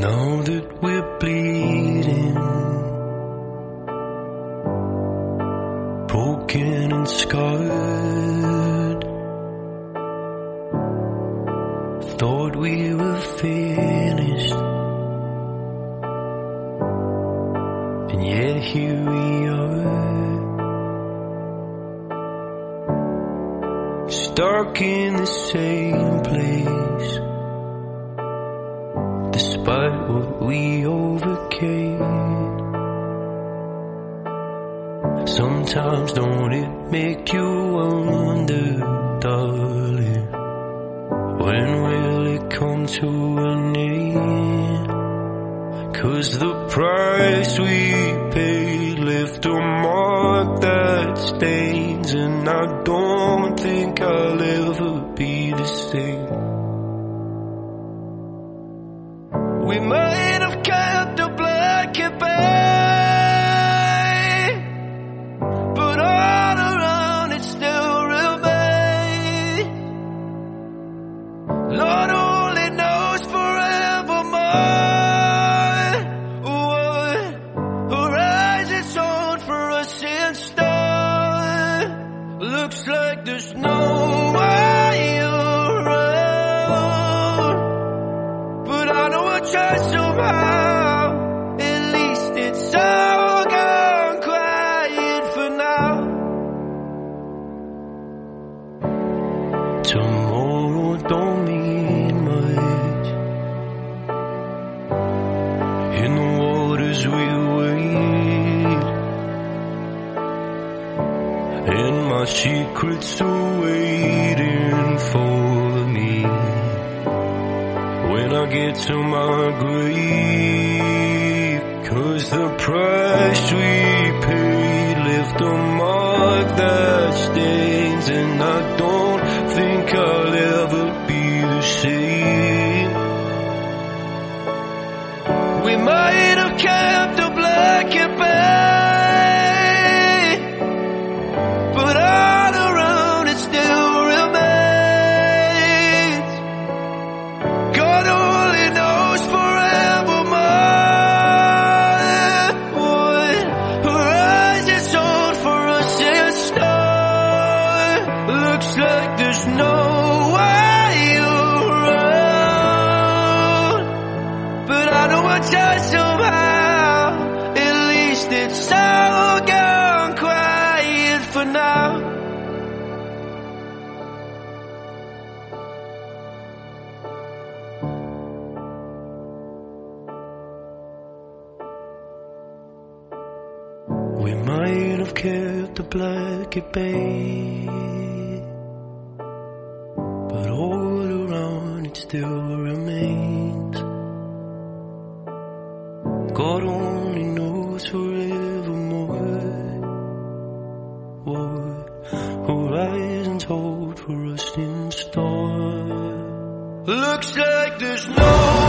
Now that we're bleeding, broken and scarred, thought we were finished, and yet here we are. Stuck in the same place despite what we overcame. Sometimes don't it make you wonder, darling, when will it come to an end? Cause the price we paid left a mark that stains, and I don't think I'll ever be the same. We might have kept the blanket bay, but all around it still remains. Lord only knows forevermore what horizons on for us in stone. Looks like there's no Somehow. At least it's all gone quiet for now. Tomorrow don't mean much. In the waters we. And my secrets are waiting for when I get to my grave. Cause the price we paid left a mark that stains, and I don't think I'll ever be the same. We might Like there's but I know I somehow. At least it's all gone quiet for now. We might have kept the blanket bay, but all around it still remains. God only knows forevermore what horizons hold for us in store. Looks like there's no